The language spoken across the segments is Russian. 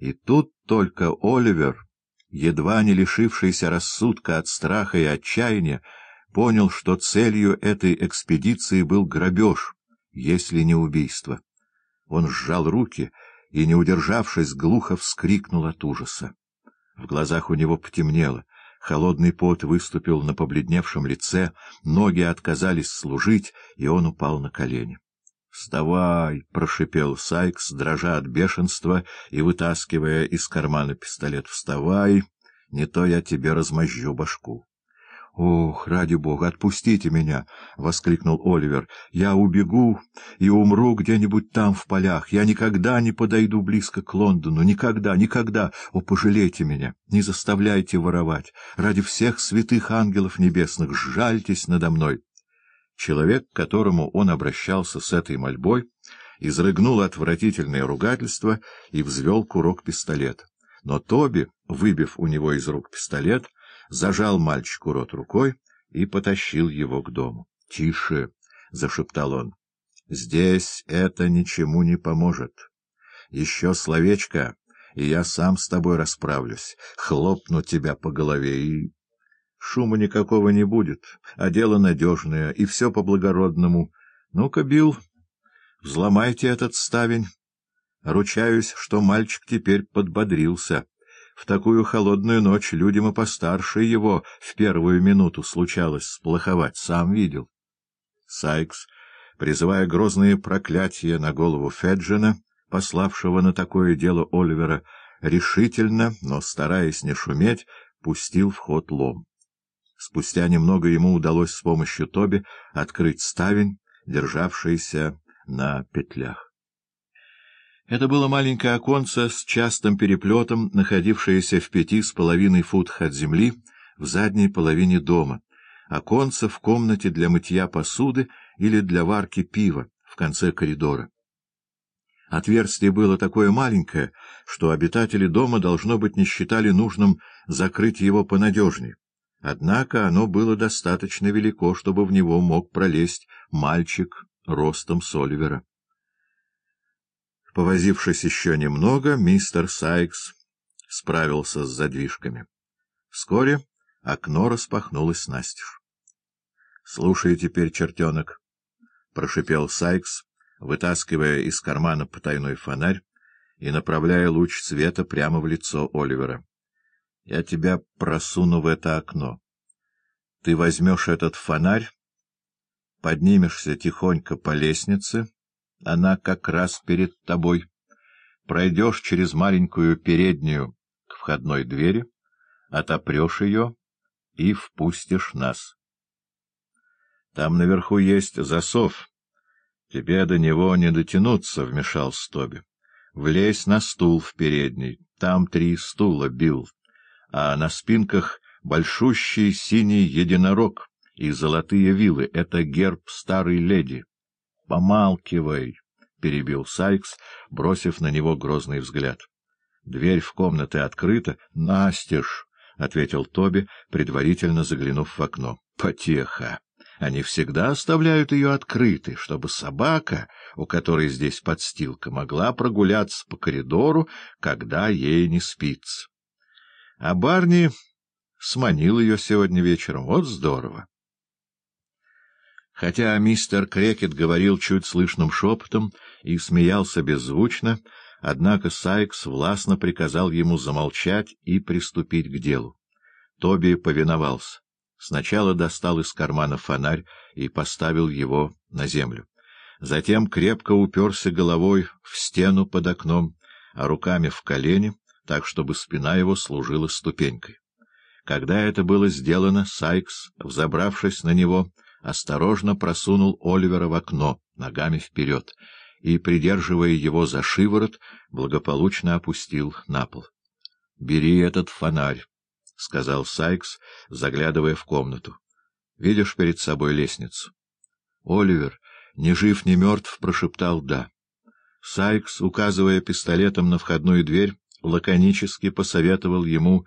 И тут только Оливер, едва не лишившийся рассудка от страха и отчаяния, понял, что целью этой экспедиции был грабеж, если не убийство. Он сжал руки и, не удержавшись, глухо вскрикнул от ужаса. В глазах у него потемнело, холодный пот выступил на побледневшем лице, ноги отказались служить, и он упал на колени. — Вставай! — прошипел Сайкс, дрожа от бешенства и вытаскивая из кармана пистолет. — Вставай! Не то я тебе размозжу башку. — Ох, ради бога, отпустите меня! — воскликнул Оливер. — Я убегу и умру где-нибудь там, в полях. Я никогда не подойду близко к Лондону. Никогда, никогда! О, пожалейте меня! Не заставляйте воровать! Ради всех святых ангелов небесных сжальтесь надо мной! Человек, к которому он обращался с этой мольбой, изрыгнул отвратительное ругательство и взвел курок пистолета. Но Тоби, выбив у него из рук пистолет, — зажал мальчику рот рукой и потащил его к дому. — Тише! — зашептал он. — Здесь это ничему не поможет. Еще словечко, и я сам с тобой расправлюсь, хлопну тебя по голове и... Шума никакого не будет, а дело надежное, и все по-благородному. Ну-ка, Билл, взломайте этот ставень. Ручаюсь, что мальчик теперь подбодрился. В такую холодную ночь людям и постарше его в первую минуту случалось сплоховать, сам видел. Сайкс, призывая грозные проклятия на голову Феджина, пославшего на такое дело Оливера, решительно, но стараясь не шуметь, пустил в ход лом. Спустя немного ему удалось с помощью Тоби открыть ставень, державшийся на петлях. Это было маленькое оконце с частым переплетом, находившееся в пяти с половиной футах от земли в задней половине дома, оконце в комнате для мытья посуды или для варки пива в конце коридора. Отверстие было такое маленькое, что обитатели дома, должно быть, не считали нужным закрыть его понадежнее. Однако оно было достаточно велико, чтобы в него мог пролезть мальчик ростом Соливера. Повозившись еще немного, мистер Сайкс справился с задвижками. Вскоре окно распахнулось настежь. — Слушай теперь, чертенок, — прошипел Сайкс, вытаскивая из кармана потайной фонарь и направляя луч света прямо в лицо Оливера. — Я тебя просуну в это окно. Ты возьмешь этот фонарь, поднимешься тихонько по лестнице она как раз перед тобой. Пройдешь через маленькую переднюю к входной двери, отопрешь ее и впустишь нас. Там наверху есть засов. Тебе до него не дотянуться, — вмешался Тоби. Влезь на стул в передней. Там три стула, Билл, а на спинках большущий синий единорог и золотые вилы. Это герб старой леди. Помалкивай, — перебил Сайкс, бросив на него грозный взгляд. Дверь в комнаты открыта. — Настежь, — ответил Тоби, предварительно заглянув в окно. — Потеха. Они всегда оставляют ее открытой, чтобы собака, у которой здесь подстилка, могла прогуляться по коридору, когда ей не спится. А Барни сманил ее сегодня вечером. Вот здорово. Хотя мистер Крекет говорил чуть слышным шепотом и смеялся беззвучно, однако Сайкс властно приказал ему замолчать и приступить к делу. Тоби повиновался. Сначала достал из кармана фонарь и поставил его на землю. Затем крепко уперся головой в стену под окном, а руками в колени, так, чтобы спина его служила ступенькой. Когда это было сделано, Сайкс, взобравшись на него, осторожно просунул Оливера в окно, ногами вперед, и, придерживая его за шиворот, благополучно опустил на пол. — Бери этот фонарь, — сказал Сайкс, заглядывая в комнату. — Видишь перед собой лестницу? Оливер, ни жив, ни мертв, прошептал «да». Сайкс, указывая пистолетом на входную дверь, лаконически посоветовал ему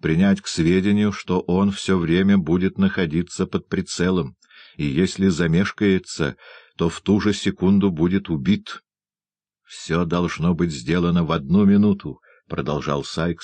принять к сведению, что он все время будет находиться под прицелом, и если замешкается, то в ту же секунду будет убит. Все должно быть сделано в одну минуту, продолжал Сайкс,